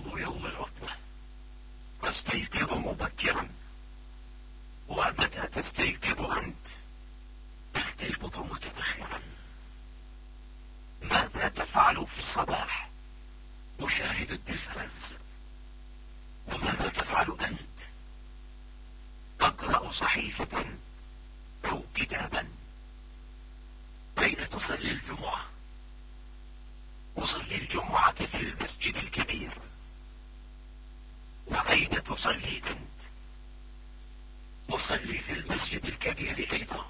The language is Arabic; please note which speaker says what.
Speaker 1: أيقظ يوم العطلة أستيقظ مبكرا. ومتى تستيقظ أنت؟ أستيقظ متأخرا. ماذا تفعل في الصباح؟ أشاهد التلفاز. وماذا تفعل أنت؟ أقرأ صحيفة أو كتابا. أين تصلي الجمعة؟ أصلي الجمعة تصلي أنت. أصلي في المسجد الكبير أيضا.